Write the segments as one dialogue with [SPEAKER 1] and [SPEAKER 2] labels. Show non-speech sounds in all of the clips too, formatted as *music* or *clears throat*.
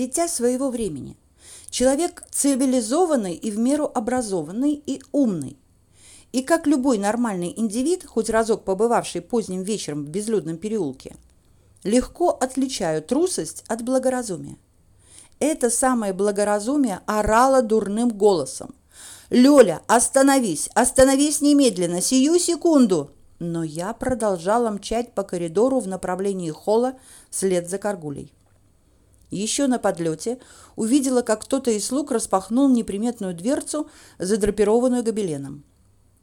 [SPEAKER 1] дитя своего времени. Человек цивилизованный и в меру образованный и умный. И как любой нормальный индивид, хоть разок побывавший поздним вечером в безлюдном переулке, легко отличаю трусость от благоразумия. Это самое благоразумие орало дурным голосом. «Лёля, остановись! Остановись немедленно! Сию секунду!» Но я продолжала мчать по коридору в направлении холла вслед за Каргулей. Еще на подлете увидела, как кто-то из слуг распахнул неприметную дверцу, задрапированную гобеленом.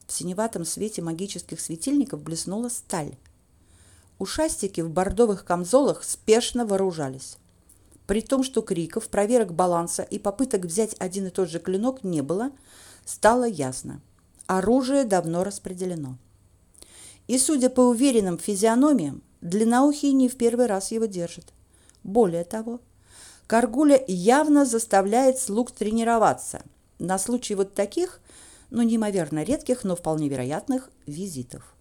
[SPEAKER 1] В синеватом свете магических светильников блеснула сталь. Ушастики в бордовых камзолах спешно вооружались. При том, что криков, проверок баланса и попыток взять один и тот же клинок не было, стало ясно. Оружие давно распределено. И, судя по уверенным физиономиям, длинноухий не в первый раз его держит. Более того, Каргуля явно заставляет слуг тренироваться на случай вот таких, ну, неимоверно редких, но вполне вероятных визитов.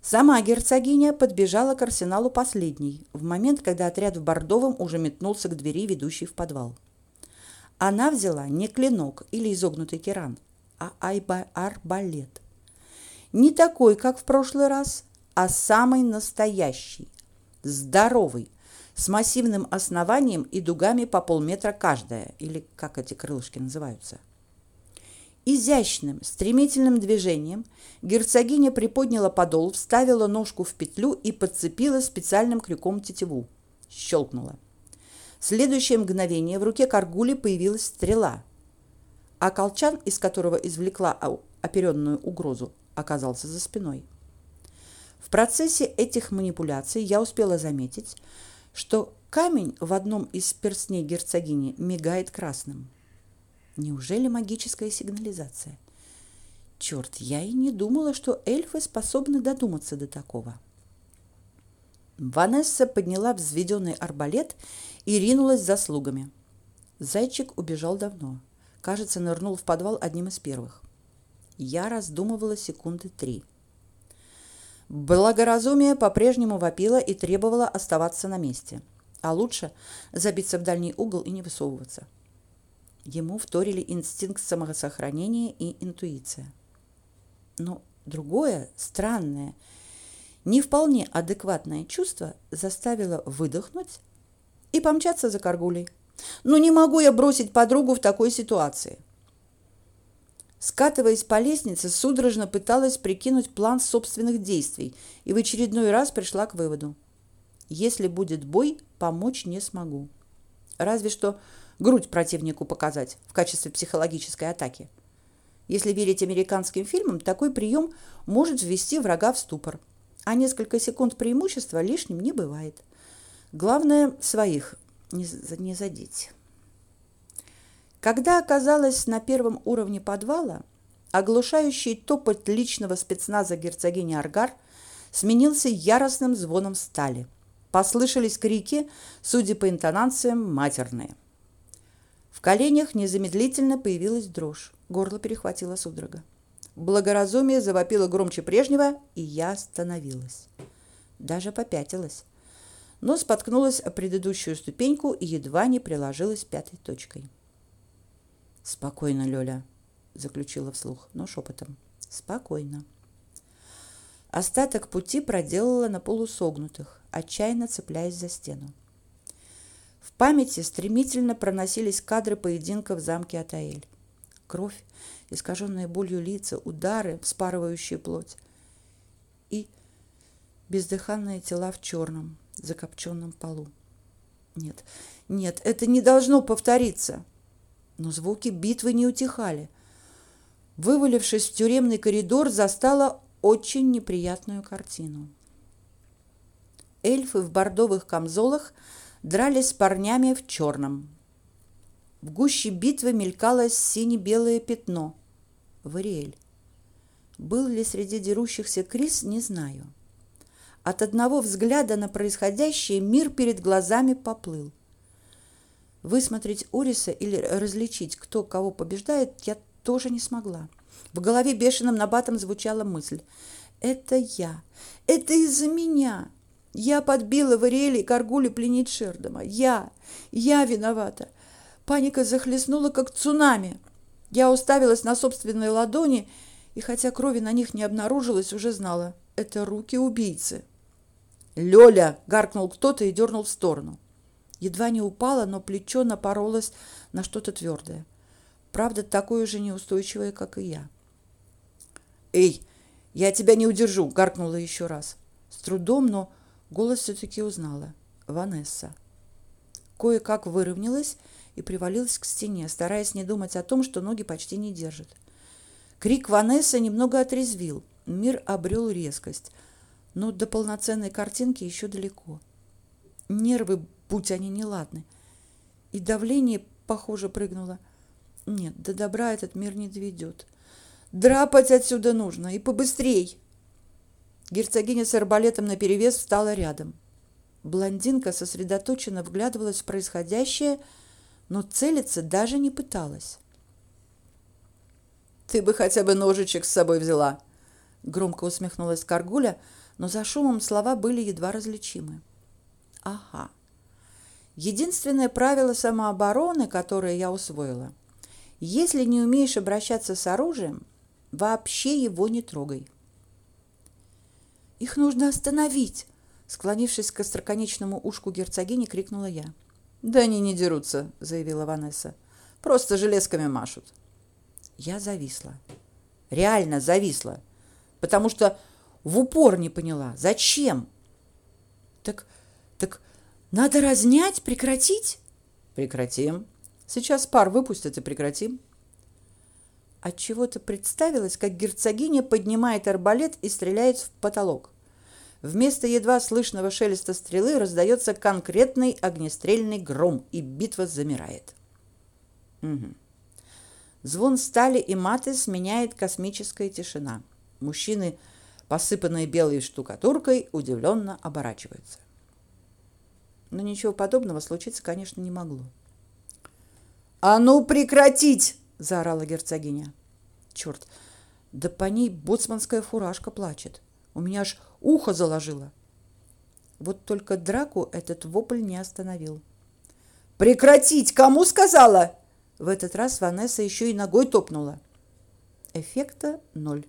[SPEAKER 1] Сама герцогиня подбежала к арсеналу последней, в момент, когда отряд в Бордовом уже метнулся к двери, ведущей в подвал. Она взяла не клинок или изогнутый керан, а арбалет. Не такой, как в прошлый раз, а самый настоящий, здоровый, с массивным основанием и дугами по полметра каждая, или как эти крылышки называются. Изящным, стремительным движением герцогиня приподняла подол, вставила ножку в петлю и подцепила специальным крюком тетиву. Щелкнула. В следующее мгновение в руке Каргули появилась стрела, а колчан, из которого извлекла оперенную угрозу, оказался за спиной. В процессе этих манипуляций я успела заметить, что камень в одном из перстней герцогини мигает красным. Неужели магическая сигнализация? Черт, я и не думала, что эльфы способны додуматься до такого. Ванесса подняла взведенный арбалет и ринулась за слугами. Зайчик убежал давно. Кажется, нырнул в подвал одним из первых. Я раздумывала секунды три. Благоразумие по-прежнему вопило и требовало оставаться на месте, а лучше забиться в дальний угол и не высовываться. Ему вторили инстинкт самосохранения и интуиция. Но другое, странное, не вполне адекватное чувство заставило выдохнуть и помчаться за Каргулей. «Ну, не могу я бросить подругу в такой ситуации. Скатываясь по лестнице, судорожно пыталась прикинуть план собственных действий и в очередной раз пришла к выводу. Если будет бой, помочь не смогу. Разве что грудь противнику показать в качестве психологической атаки. Если верить американским фильмам, такой прием может ввести врага в ступор, а несколько секунд преимущества лишним не бывает. Главное своих не, задеть. Когда оказалась на первом уровне подвала, оглушающий топот личного спецназа герцогини Аргар сменился яростным звоном стали. Послышались крики, судя по интонациям, матерные. В коленях незамедлительно появилась дрожь. Горло перехватило судорога. Благоразумие завопило громче прежнего, и я остановилась. Даже попятилась. Но споткнулась о предыдущую ступеньку и едва не приложилась пятой точкой. Спокойно, Лёля, заключила вслух, но шепотом. Спокойно. Остаток пути проделала на полусогнутых, отчаянно цепляясь за стену. В памяти стремительно проносились кадры поединка в замке Атаэль. Кровь, искаженные болью лица, удары, вспарывающие плоть. И бездыханные тела в черном, закопченном полу. Нет, нет, это не должно повториться но звуки битвы не утихали. Вывалившись в тюремный коридор, застала очень неприятную картину. Эльфы в бордовых камзолах дрались с парнями в черном. В гуще битвы мелькало сине-белое пятно. Вариэль. Был ли среди дерущихся Крис, не знаю. От одного взгляда на происходящее мир перед глазами поплыл. Высмотреть Уриса или различить, кто кого побеждает, я тоже не смогла. В голове бешеным набатом звучала мысль. «Это я! Это из-за меня!» Я подбила Вариэля и Каргули пленить Шердома. Я, я виновата. Паника захлестнула, как цунами. Я уставилась на собственные ладони, и хотя крови на них не обнаружилось, уже знала – это руки убийцы. «Лёля!» – гаркнул кто-то и дернул в сторону. Едва не упала, но плечо напоролось на что-то твердое. Правда, такое же неустойчивое, как и я. «Эй, я тебя не удержу!» – гаркнула еще раз. С трудом, но голос все-таки узнала. Ванесса. Кое-как выровнялась и привалилась к стене, стараясь не думать о том, что ноги почти не держат. Крик Ванессы немного отрезвил. Мир обрел резкость, но до полноценной картинки еще далеко. Нервы, будь они неладны. И давление, похоже, прыгнуло. Нет, до добра этот мир не доведет. Драпать отсюда нужно, и побыстрей. Герцогиня с арбалетом наперевес встала рядом. Блондинка сосредоточенно вглядывалась в происходящее, но целиться даже не пыталась. «Ты бы хотя бы ножичек с собой взяла!» Громко усмехнулась Каргуля, но за шумом слова были едва различимы. «Ага. Единственное правило самообороны, которое я усвоила. Если не умеешь обращаться с оружием, вообще его не трогай». «Их нужно остановить!» Склонившись к остроконечному ушку герцогини, крикнула я. «Да они не дерутся», — заявила Ванесса. «Просто железками машут». Я зависла. Реально зависла. Потому что в упор не поняла, зачем. Так, так надо разнять, прекратить? Прекратим. Сейчас пар выпустят и прекратим. От чего-то представилось, как герцогиня поднимает арбалет и стреляет в потолок. Вместо едва слышного шелеста стрелы раздается конкретный огнестрельный гром, и битва замирает. Угу. Звон стали и маты сменяет космическая тишина. Мужчины, посыпанные белой штукатуркой, удивленно оборачиваются. Но ничего подобного случиться, конечно, не могло. «А ну прекратить!» – заорала герцогиня. «Черт, да по ней боцманская фуражка плачет. У меня аж ухо заложило. Вот только драку этот вопль не остановил. «Прекратить! Кому сказала?» В этот раз Ванесса еще и ногой топнула. Эффекта ноль.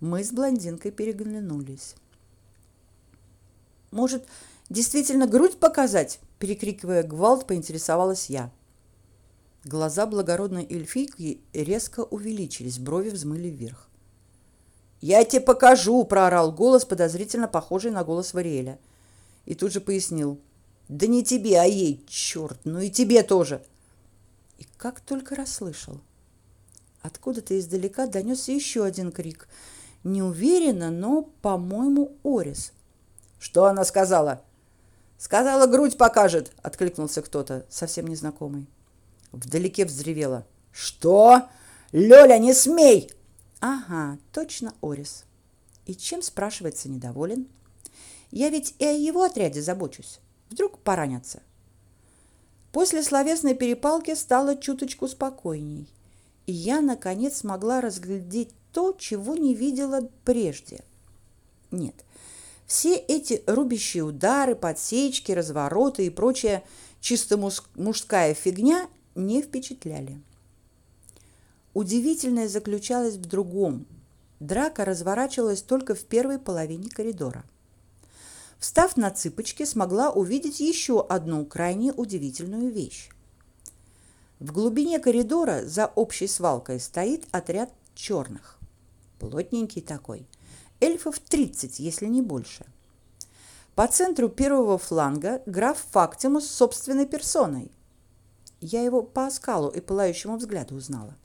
[SPEAKER 1] Мы с блондинкой переглянулись. «Может, действительно грудь показать?» Перекрикивая гвалт, поинтересовалась я. Глаза благородной эльфийки резко увеличились, брови взмыли вверх. «Я тебе покажу!» – проорал голос, подозрительно похожий на голос Вариэля. И тут же пояснил. «Да не тебе, а ей, черт, ну и тебе тоже!» И как только расслышал. Откуда-то издалека донесся еще один крик. Не уверена, но, по-моему, Орис. «Что она сказала?» «Сказала, грудь покажет!» – откликнулся кто-то, совсем незнакомый. Вдалеке взревела. «Что? Лёля, не смей!» Ага, точно Орис. И чем, спрашивается, недоволен? Я ведь и о его отряде забочусь. Вдруг поранятся. После словесной перепалки стало чуточку спокойней, и я, наконец, смогла разглядеть то, чего не видела прежде. Нет, все эти рубящие удары, подсечки, развороты и прочая чисто мужская фигня не впечатляли. Удивительное заключалось в другом. Драка разворачивалась только в первой половине коридора. Встав на цыпочки, смогла увидеть еще одну крайне удивительную вещь. В глубине коридора за общей свалкой стоит отряд черных. Плотненький такой. Эльфов 30, если не больше. По центру первого фланга граф Фактимус собственной персоной. Я его по оскалу и пылающему взгляду узнала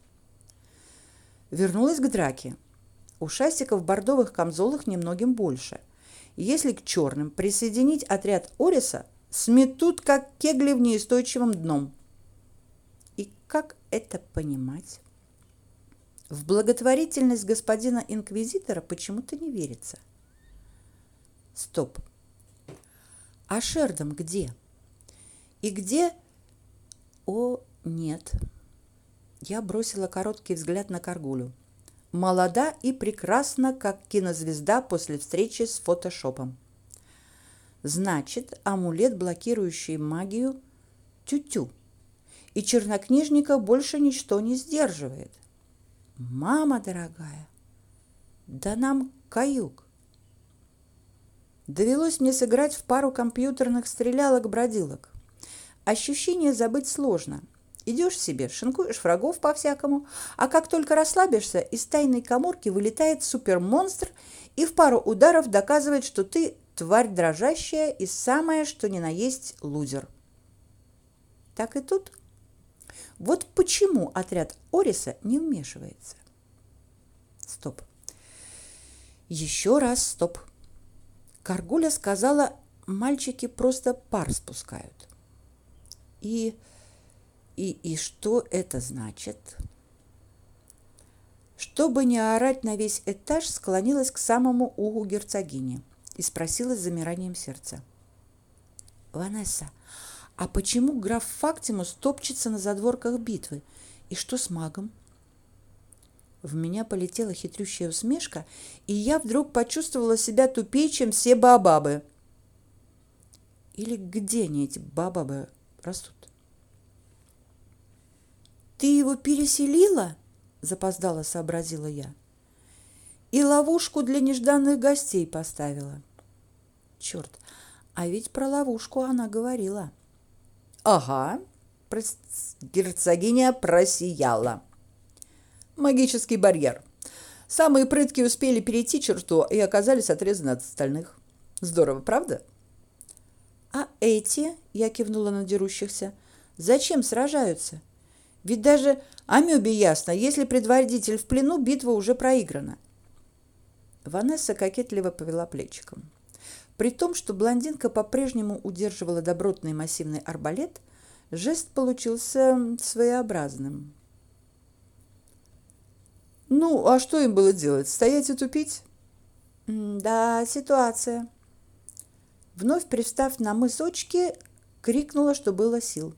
[SPEAKER 1] вернулась к драке. У шастиков в бордовых камзолах немногим больше. Если к черным присоединить отряд Ориса, сметут, как кегли в неустойчивом дном. И как это понимать? В благотворительность господина инквизитора почему-то не верится. Стоп. А Шердом где? И где... О, нет. Я бросила короткий взгляд на Каргулю. Молода и прекрасна, как кинозвезда после встречи с фотошопом. Значит, амулет, блокирующий магию, тю-тю. И чернокнижника больше ничто не сдерживает. Мама дорогая, да нам каюк. Довелось мне сыграть в пару компьютерных стрелялок-бродилок. Ощущение забыть сложно. Идешь себе, шинкуешь врагов по-всякому, а как только расслабишься, из тайной коморки вылетает супермонстр и в пару ударов доказывает, что ты тварь дрожащая и самое, что ни на есть, лузер. Так и тут. Вот почему отряд Ориса не вмешивается. Стоп. Еще раз стоп. Каргуля сказала, мальчики просто пар спускают. И, и, и что это значит? Чтобы не орать на весь этаж, склонилась к самому уху герцогини и спросила с замиранием сердца. «Ванесса, а почему граф Фактимус топчется на задворках битвы? И что с магом?» В меня полетела хитрющая усмешка, и я вдруг почувствовала себя тупее, чем все бабабы. Или где они, эти бабабы, растут? «Ты его переселила?» – запоздала сообразила я. «И ловушку для нежданных гостей поставила». Черт, а ведь про ловушку она говорила. «Ага», – герцогиня просияла магический барьер. Самые прытки успели перейти черту и оказались отрезаны от остальных. Здорово, правда? А эти, я кивнула на дерущихся, зачем сражаются? Ведь даже Амебе ясно, если предводитель в плену, битва уже проиграна. Ванесса кокетливо повела плечиком. При том, что блондинка по-прежнему удерживала добротный массивный арбалет, жест получился своеобразным. Ну, а что им было делать? Стоять и тупить? Да, ситуация. Вновь пристав на мысочки, крикнула, что было сил.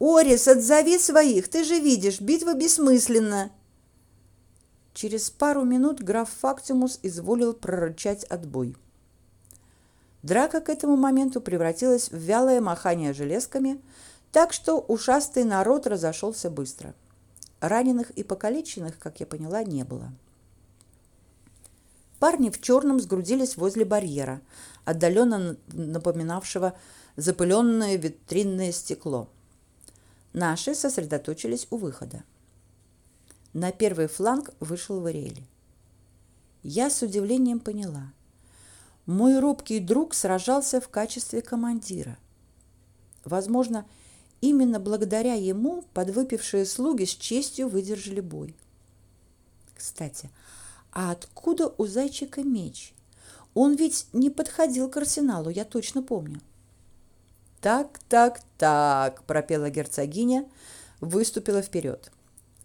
[SPEAKER 1] «Орис, отзови своих! Ты же видишь, битва бессмысленна!» Через пару минут граф Фактимус изволил прорычать отбой. Драка к этому моменту превратилась в вялое махание железками, так что ушастый народ разошелся быстро. Раненых и покалеченных, как я поняла, не было. Парни в черном сгрудились возле барьера, отдаленно напоминавшего запыленное витринное стекло. Наши сосредоточились у выхода. На первый фланг вышел Вариэль. Я с удивлением поняла. Мой робкий друг сражался в качестве командира. Возможно, Именно благодаря ему подвыпившие слуги с честью выдержали бой. Кстати, а откуда у зайчика меч? Он ведь не подходил к арсеналу, я точно помню. Так, так, так, пропела герцогиня, выступила вперед.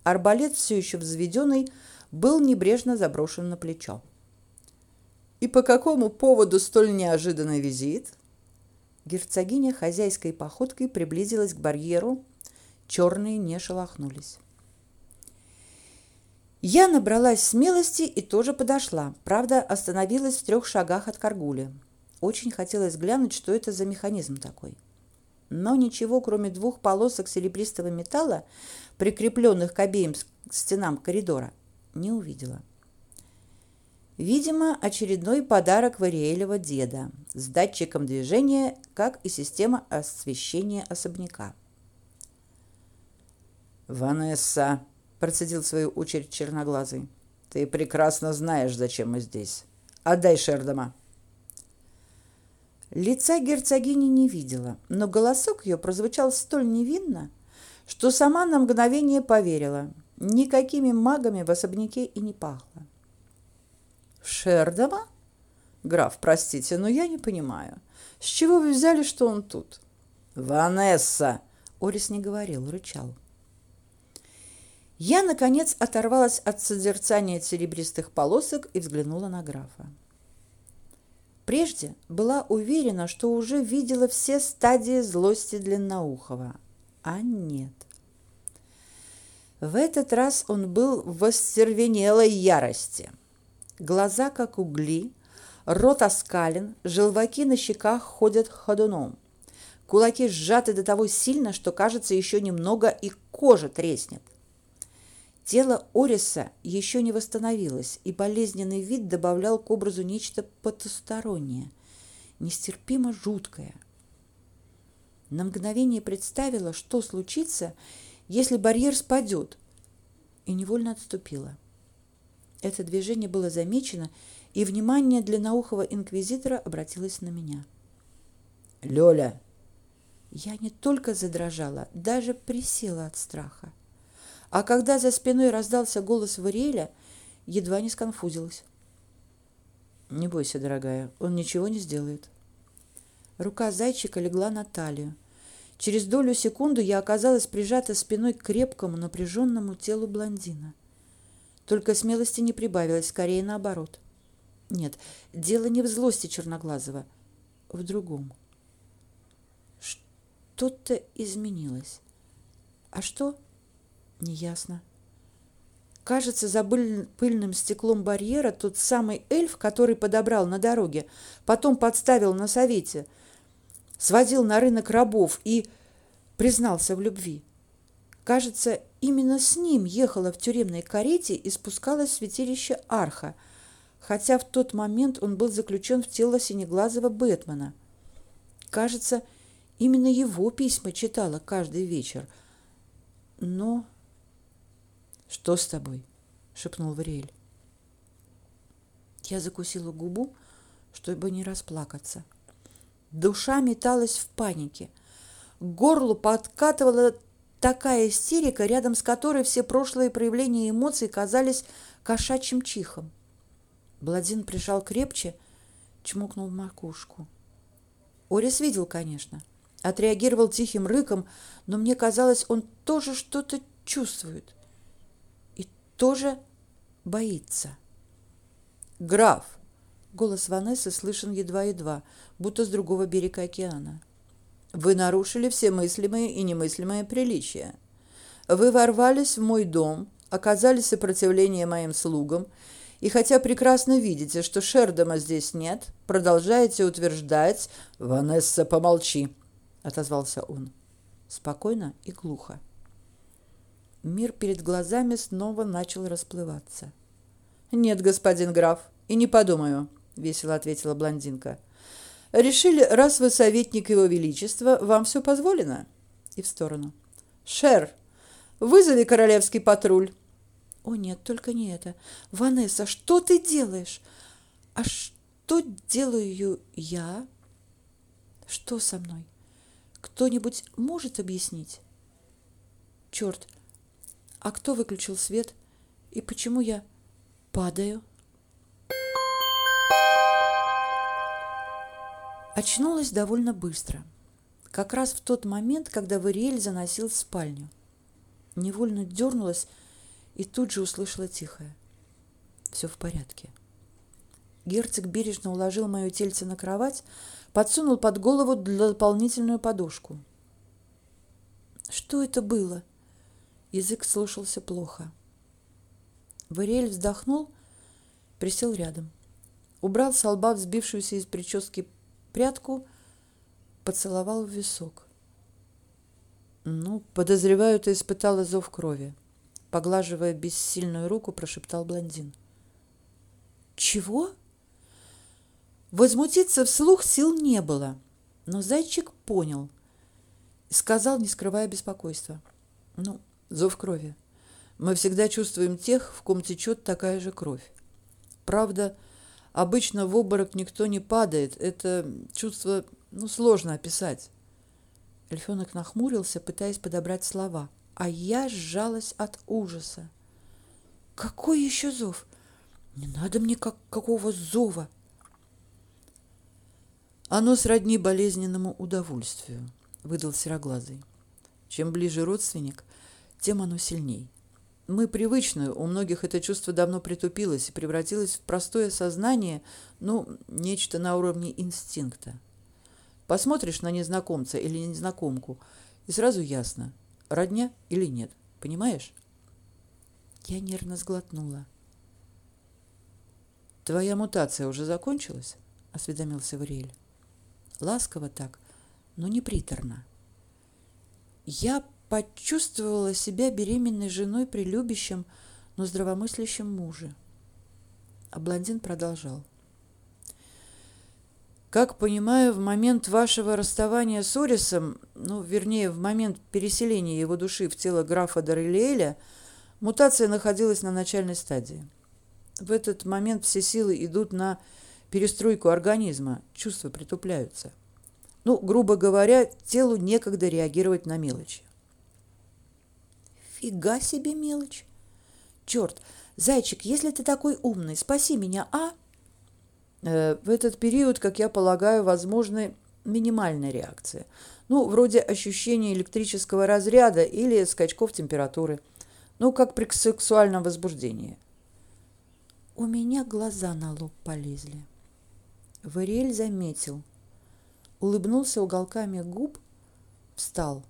[SPEAKER 1] Арбалет, все еще взведенный, был небрежно заброшен на плечо. И по какому поводу столь неожиданный визит? Герцогиня хозяйской походкой приблизилась к барьеру. Черные не шелохнулись. Я набралась смелости и тоже подошла. Правда, остановилась в трех шагах от Каргули. Очень хотелось глянуть, что это за механизм такой. Но ничего, кроме двух полосок серебристого металла, прикрепленных к обеим стенам коридора, не увидела. Видимо, очередной подарок Вариэлева деда с датчиком движения, как и система освещения особняка. «Ванесса», – процедил в свою очередь черноглазый, – «ты прекрасно знаешь, зачем мы здесь. Отдай Шердома». Лица герцогини не видела, но голосок ее прозвучал столь невинно, что сама на мгновение поверила. Никакими магами в особняке и не пахло. Шердома? Граф, простите, но я не понимаю. С чего вы взяли, что он тут? Ванесса! Орис не говорил, рычал. Я, наконец, оторвалась от созерцания серебристых полосок и взглянула на графа. Прежде была уверена, что уже видела все стадии злости Длинноухова, а нет. В этот раз он был в остервенелой ярости – Глаза как угли, Рот оскален, желваки на щеках ходят ходуном. Кулаки сжаты до того сильно, что, кажется, еще немного и кожа треснет. Тело Ориса еще не восстановилось, и болезненный вид добавлял к образу нечто потустороннее, нестерпимо жуткое. На мгновение представила, что случится, если барьер спадет, и невольно отступила. Это движение было замечено, и внимание длинноухого инквизитора обратилось на меня.
[SPEAKER 2] «Лёля!»
[SPEAKER 1] Я не только задрожала, даже присела от страха. А когда за спиной раздался голос Вариэля, едва не сконфузилась.
[SPEAKER 2] «Не бойся, дорогая, он ничего не сделает».
[SPEAKER 1] Рука зайчика легла на талию. Через долю секунды я оказалась прижата спиной к крепкому, напряженному телу блондина. Только смелости не прибавилось, скорее наоборот. Нет, дело не в злости Черноглазого, в другом. Что-то изменилось. А что? Неясно. Кажется, за пыльным стеклом барьера тот самый эльф, который подобрал на дороге, потом подставил на совете, сводил на рынок рабов и признался в любви. Кажется, именно с ним ехала в тюремной карете и спускалась в святилище Арха, хотя в тот момент он был заключен в тело синеглазого Бэтмена. Кажется, именно его письма читала каждый вечер. Но
[SPEAKER 2] что с тобой? шепнул Вариэль.
[SPEAKER 1] Я закусила губу, чтобы не расплакаться. Душа металась в панике. К горлу подкатывала такая истерика, рядом с которой все прошлые проявления эмоций казались кошачьим чихом. Бладин прижал крепче, чмокнул макушку. Орис видел, конечно. Отреагировал тихим рыком, но мне казалось, он тоже что-то чувствует тоже боится.
[SPEAKER 2] «Граф!»
[SPEAKER 1] — голос Ванессы слышен едва-едва, будто с другого берега океана.
[SPEAKER 2] «Вы нарушили все мыслимые и немыслимые приличия. Вы ворвались в мой дом, оказали сопротивление моим слугам, и хотя прекрасно видите, что Шердома здесь нет, продолжаете утверждать... «Ванесса, помолчи!» — отозвался он. Спокойно и глухо.
[SPEAKER 1] Мир перед глазами снова начал расплываться.
[SPEAKER 2] «Нет, господин граф, и не подумаю», — весело ответила блондинка. «Решили, раз вы советник его величества, вам все позволено?» И в сторону. «Шер, вызови королевский патруль».
[SPEAKER 1] «О нет, только не это. Ванесса, что ты делаешь? А что делаю я? Что со мной? Кто-нибудь может объяснить?» «Черт, а кто выключил свет? И почему я падаю? Очнулась довольно быстро. Как раз в тот момент, когда Вариэль заносил в спальню. Невольно дернулась и тут же услышала тихое. Все в порядке. Герцог бережно уложил мое тельце на кровать, подсунул под голову дополнительную подушку. Что это было? — Язык слушался плохо. Вариэль вздохнул, присел рядом. Убрал с лба взбившуюся из прически прядку, поцеловал в висок. «Ну, подозреваю, ты испытала зов крови», — поглаживая бессильную руку, прошептал блондин. «Чего?» Возмутиться вслух сил не было, но зайчик понял и сказал, не скрывая беспокойства. «Ну, Зов крови. Мы всегда чувствуем тех, в ком течет такая же кровь. Правда, обычно в обморок никто не падает. Это чувство, ну, сложно описать. Эльфенок нахмурился, пытаясь подобрать слова, а я сжалась от ужаса. Какой еще зов? Не надо мне как какого зова. Оно сродни болезненному удовольствию, выдал сероглазый. Чем ближе родственник, тем оно сильней. Мы привычны, у многих это чувство давно притупилось и превратилось в простое сознание, ну, нечто на уровне инстинкта. Посмотришь на незнакомца или незнакомку, и сразу ясно, родня или нет. Понимаешь? Я нервно сглотнула.
[SPEAKER 2] «Твоя мутация уже закончилась?» – осведомился Вариэль. Ласково так, но не приторно. Я почувствовала себя беременной женой при любящем, но здравомыслящем муже. А блондин продолжал. Как понимаю, в момент вашего расставания с Орисом, ну, вернее, в момент переселения его души в тело графа Дарелиэля, мутация находилась на начальной стадии. В этот момент все силы идут на перестройку организма, чувства притупляются. Ну, грубо говоря, телу некогда реагировать на мелочи.
[SPEAKER 1] Фига себе мелочь. Черт, зайчик, если ты такой умный, спаси меня, а?
[SPEAKER 2] Э, в этот период, как я полагаю, возможны минимальная реакция. Ну, вроде ощущения электрического разряда или скачков температуры. Ну, как при сексуальном возбуждении.
[SPEAKER 1] У меня глаза на лоб полезли. Вариэль заметил. Улыбнулся уголками губ, встал.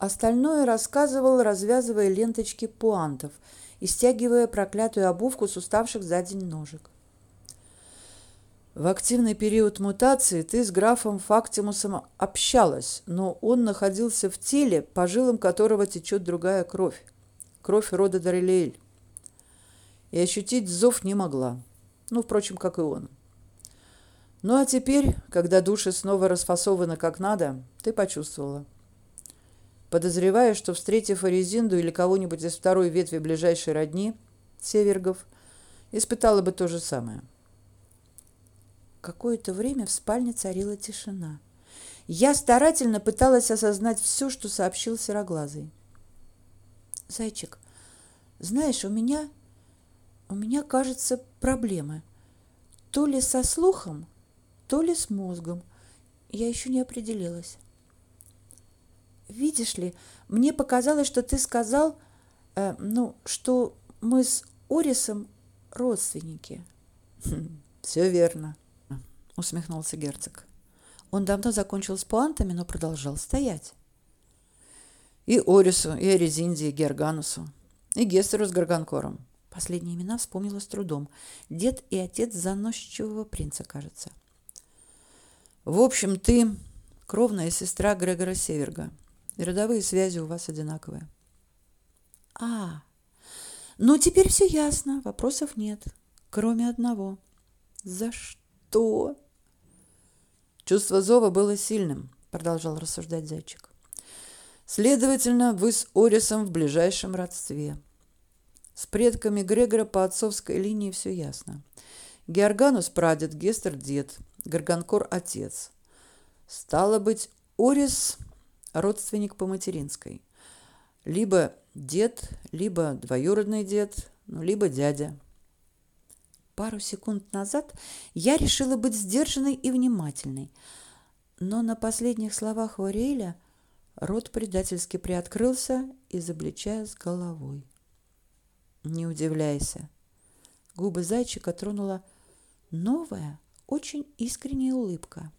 [SPEAKER 1] Остальное рассказывал, развязывая ленточки пуантов и стягивая проклятую обувку с уставших за день ножек.
[SPEAKER 2] В активный период мутации ты с графом Фактимусом общалась, но он находился в теле, по жилам которого течет другая кровь. Кровь рода Дарелиэль. И ощутить зов не могла. Ну, впрочем, как и он. Ну, а теперь, когда души снова расфасованы как надо, ты почувствовала. Подозревая, что, встретив Аризинду или кого-нибудь из второй ветви ближайшей родни, Севергов, испытала бы то же самое.
[SPEAKER 1] Какое-то время в спальне царила тишина. Я старательно пыталась осознать все, что сообщил Сероглазый. «Зайчик, знаешь, у меня, у меня, кажется, проблемы. То ли со слухом, то ли с мозгом. Я еще не определилась». Видишь ли, мне показалось, что ты сказал, э, ну, что мы с Орисом родственники.
[SPEAKER 2] Все верно, усмехнулся герцог. Он давно закончил с пуантами, но продолжал стоять. И Орису, и Аризинде, и Герганусу, и Гестеру с Гарганкором.
[SPEAKER 1] Последние имена вспомнила с трудом. Дед и отец заносчивого принца, кажется.
[SPEAKER 2] В общем, ты кровная сестра Грегора Северга. И родовые связи у вас одинаковые.
[SPEAKER 1] А, ну теперь все ясно, вопросов нет, кроме одного. За что?
[SPEAKER 2] Чувство зова было сильным, продолжал рассуждать зайчик. Следовательно, вы с Орисом в ближайшем родстве. С предками Грегора по отцовской линии все ясно. Георганус – прадед, Гестер – дед, Гарганкор – отец. Стало быть, Орис родственник по материнской. Либо дед, либо двоюродный дед, ну, либо дядя.
[SPEAKER 1] Пару секунд назад я решила быть сдержанной и внимательной, но на последних словах Вариэля рот предательски приоткрылся, изобличая с головой. Не удивляйся. Губы зайчика тронула новая, очень искренняя улыбка.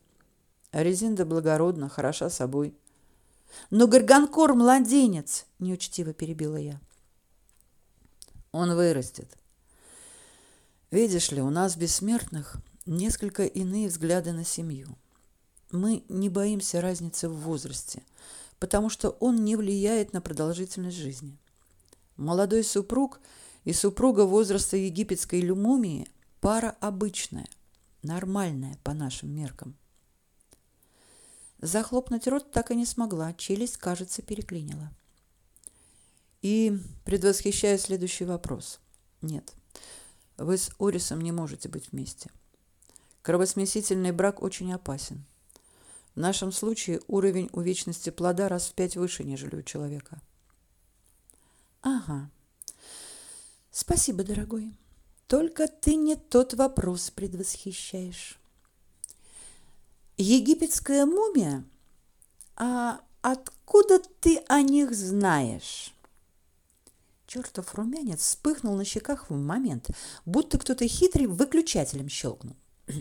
[SPEAKER 2] Резинда благородна, хороша собой.
[SPEAKER 1] Но Гарганкор младенец, неучтиво перебила я.
[SPEAKER 2] Он вырастет. Видишь ли, у нас бессмертных несколько иные взгляды на семью. Мы не боимся разницы в возрасте, потому что он не влияет на продолжительность жизни. Молодой супруг и супруга возраста египетской люмумии – пара обычная, нормальная по нашим меркам.
[SPEAKER 1] Захлопнуть рот так и не смогла, челюсть, кажется, переклинила.
[SPEAKER 2] И предвосхищая следующий вопрос. Нет, вы с Орисом не можете быть вместе. Кровосмесительный брак очень опасен. В нашем случае уровень увечности плода раз в пять выше, нежели у человека.
[SPEAKER 1] Ага. Спасибо, дорогой. Только ты не тот вопрос предвосхищаешь. Египетская мумия? А откуда ты о них знаешь? Чертов румянец вспыхнул на щеках в момент, будто кто-то хитрый выключателем щелкнул. *clears throat*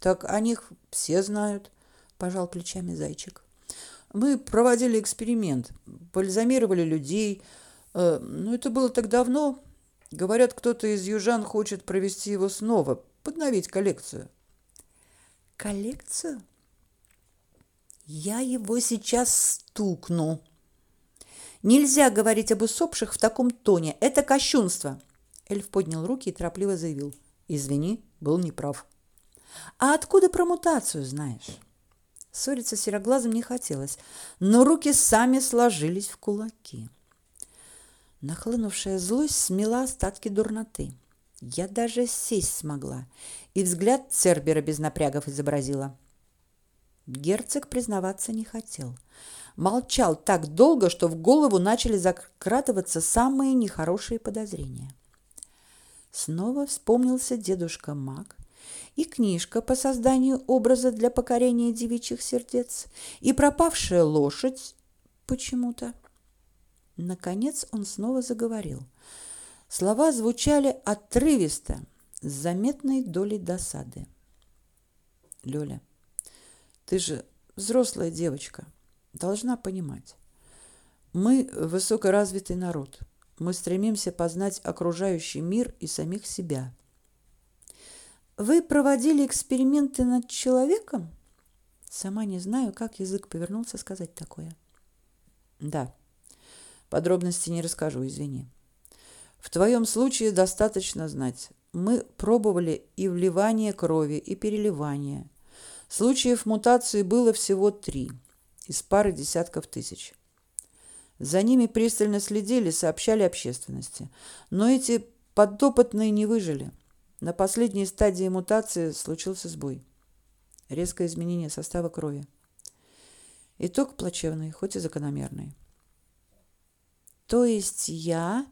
[SPEAKER 2] Так о них все знают, пожал плечами зайчик. Мы проводили эксперимент, бальзамировали людей. Э, ну, это было так давно. Говорят, кто-то из южан хочет провести его снова, подновить коллекцию.
[SPEAKER 1] Коллекцию? Я его сейчас стукну. Нельзя говорить об усопших в таком тоне. Это кощунство. Эльф поднял руки и торопливо заявил. Извини, был неправ. А откуда про мутацию знаешь? Ссориться с сероглазым не хотелось, но руки сами сложились в кулаки. Нахлынувшая злость смела остатки дурноты. Я даже сесть смогла, и взгляд Цербера без напрягов изобразила. Герцог признаваться не хотел. Молчал так долго, что в голову начали закрадываться самые нехорошие подозрения. Снова вспомнился дедушка Мак, и книжка по созданию образа для покорения девичьих сердец, и пропавшая лошадь почему-то. Наконец он снова заговорил. Слова звучали отрывисто, с заметной долей досады. Лёля, ты же взрослая девочка, должна понимать. Мы высокоразвитый народ. Мы стремимся познать окружающий мир и самих себя. Вы проводили эксперименты над человеком? Сама не знаю, как язык повернулся сказать такое. Да. Подробности не расскажу, извини. В твоем случае достаточно знать. Мы пробовали и вливание крови, и переливание. Случаев мутации было всего три из пары десятков тысяч. За ними пристально следили, сообщали общественности. Но эти подопытные не выжили – на последней стадии мутации случился сбой. Резкое изменение состава крови. Итог плачевный, хоть и закономерный. То есть я...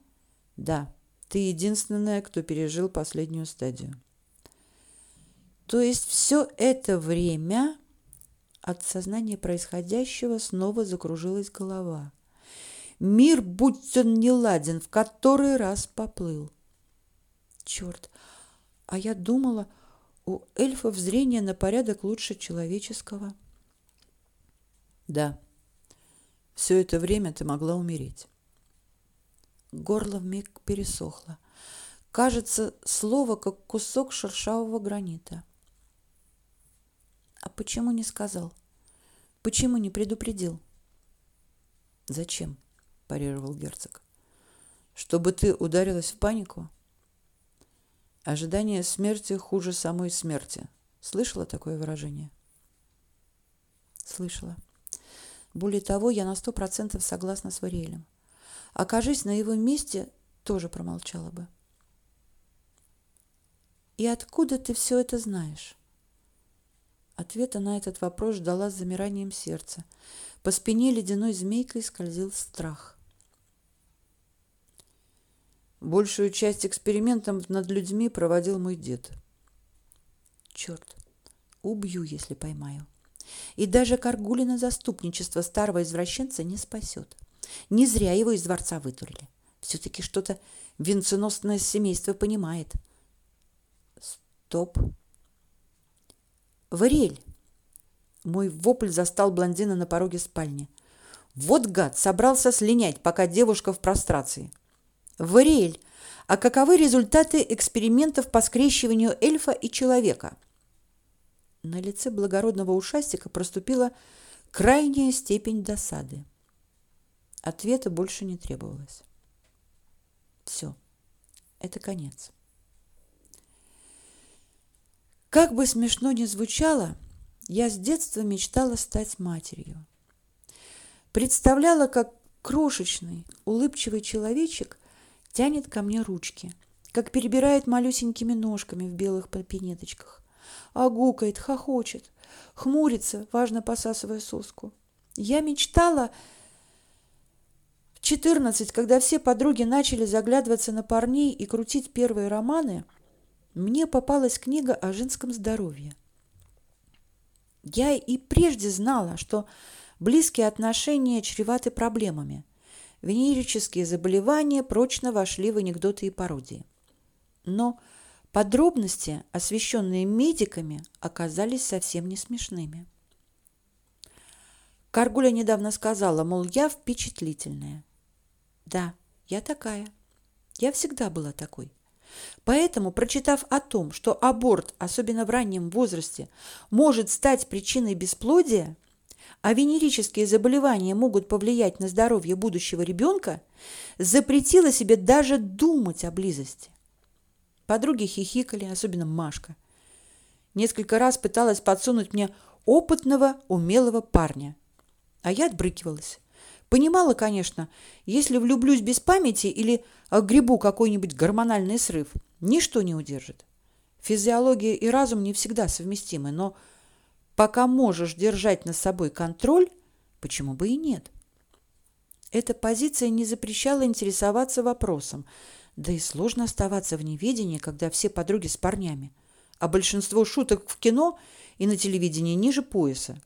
[SPEAKER 1] Да, ты единственная, кто пережил последнюю стадию. То есть все это время от сознания происходящего снова закружилась голова. Мир, будь он неладен, в который раз поплыл. Черт, а я думала, у эльфов зрение на порядок лучше человеческого. Да, все это время ты могла умереть. Горло вмиг пересохло. Кажется, слово как кусок шершавого гранита. А почему не сказал? Почему не предупредил? Зачем? парировал герцог. Чтобы ты ударилась в панику? Ожидание смерти хуже самой смерти. Слышала такое выражение? Слышала. Более того, я на сто процентов согласна с Вариэлем. Окажись на его месте, тоже промолчала бы. И откуда ты все это знаешь? Ответа на этот вопрос ждала с замиранием сердца. По спине ледяной змейкой скользил страх. Большую часть экспериментов над людьми проводил мой дед. Черт, убью, если поймаю. И даже Каргулина заступничество старого извращенца не спасет. Не зря его из дворца вытурили. Все-таки что-то венценосное семейство понимает. Стоп. Варель. Мой вопль застал блондина на пороге спальни. Вот гад, собрался слинять, пока девушка в прострации. Вариэль, а каковы результаты экспериментов по скрещиванию эльфа и человека? На лице благородного ушастика проступила крайняя степень досады. Ответа больше не требовалось. Все, это конец. Как бы смешно ни звучало, я с детства мечтала стать матерью. Представляла, как крошечный, улыбчивый человечек тянет ко мне ручки, как перебирает малюсенькими ножками в белых пинеточках, а гукает, хохочет, хмурится, важно посасывая соску. Я мечтала в четырнадцать, когда все подруги начали заглядываться на парней и крутить первые романы, мне попалась книга о женском здоровье. Я и прежде знала, что близкие отношения чреваты проблемами – венерические заболевания прочно вошли в анекдоты и пародии. Но подробности, освещенные медиками, оказались совсем не смешными. Каргуля недавно сказала, мол, я впечатлительная. Да, я такая. Я всегда была такой. Поэтому, прочитав о том, что аборт, особенно в раннем возрасте, может стать причиной бесплодия, а венерические заболевания могут повлиять на здоровье будущего ребенка, запретила себе даже думать о близости. Подруги хихикали, особенно Машка. Несколько раз пыталась подсунуть мне опытного, умелого парня. А я отбрыкивалась. Понимала, конечно, если влюблюсь без памяти или грибу какой-нибудь гормональный срыв, ничто не удержит. Физиология и разум не всегда совместимы, но пока можешь держать над собой контроль, почему бы и нет? Эта позиция не запрещала интересоваться вопросом, да и сложно оставаться в неведении, когда все подруги с парнями, а большинство шуток в кино и на телевидении ниже пояса.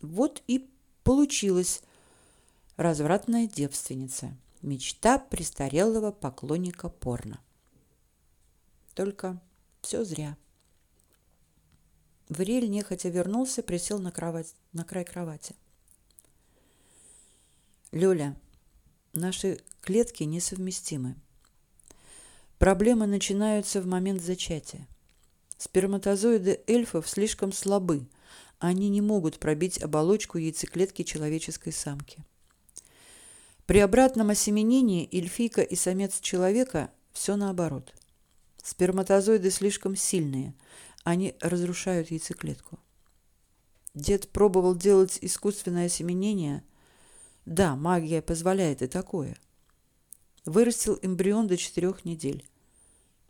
[SPEAKER 1] Вот и получилось развратная девственница, мечта престарелого поклонника порно. Только все зря. Врель нехотя вернулся, присел на, кровать, на край кровати. Лёля, наши клетки несовместимы. Проблемы начинаются в момент зачатия. Сперматозоиды эльфов слишком слабы. Они не могут пробить оболочку яйцеклетки человеческой самки. При обратном осеменении эльфийка и самец человека все наоборот. Сперматозоиды слишком сильные. Они разрушают яйцеклетку. Дед пробовал делать искусственное осеменение – да, магия позволяет и такое. Вырастил эмбрион до четырех недель.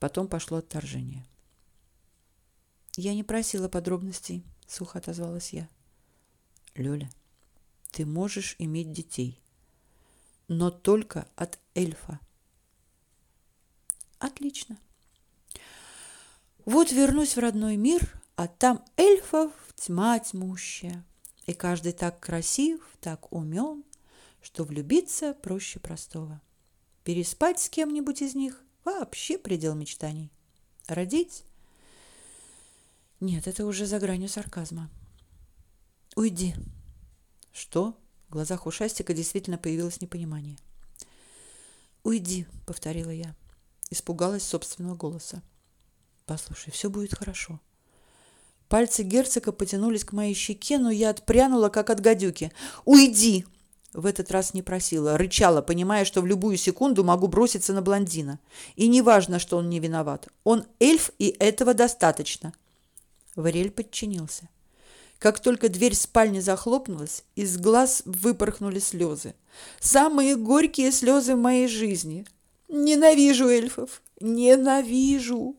[SPEAKER 1] Потом пошло отторжение. Я не просила подробностей, сухо отозвалась я. Лёля, ты можешь иметь детей, но только от эльфа. Отлично. Вот вернусь в родной мир, а там эльфов тьма тьмущая. И каждый так красив, так умен, что влюбиться проще простого. Переспать с кем-нибудь из них – вообще предел мечтаний. Родить? Нет, это уже за гранью сарказма. Уйди. Что? В глазах у Шастика действительно появилось непонимание. «Уйди», — повторила я. Испугалась собственного голоса. «Послушай, все будет хорошо». Пальцы герцога потянулись к моей щеке, но я отпрянула, как от гадюки. «Уйди!» В этот раз не просила, рычала, понимая, что в любую секунду могу броситься на блондина. И неважно, что он не виноват. Он эльф, и этого достаточно. Варель подчинился. Как только дверь спальни захлопнулась, из глаз выпорхнули слезы. Самые горькие слезы в моей жизни. Ненавижу эльфов. Ненавижу.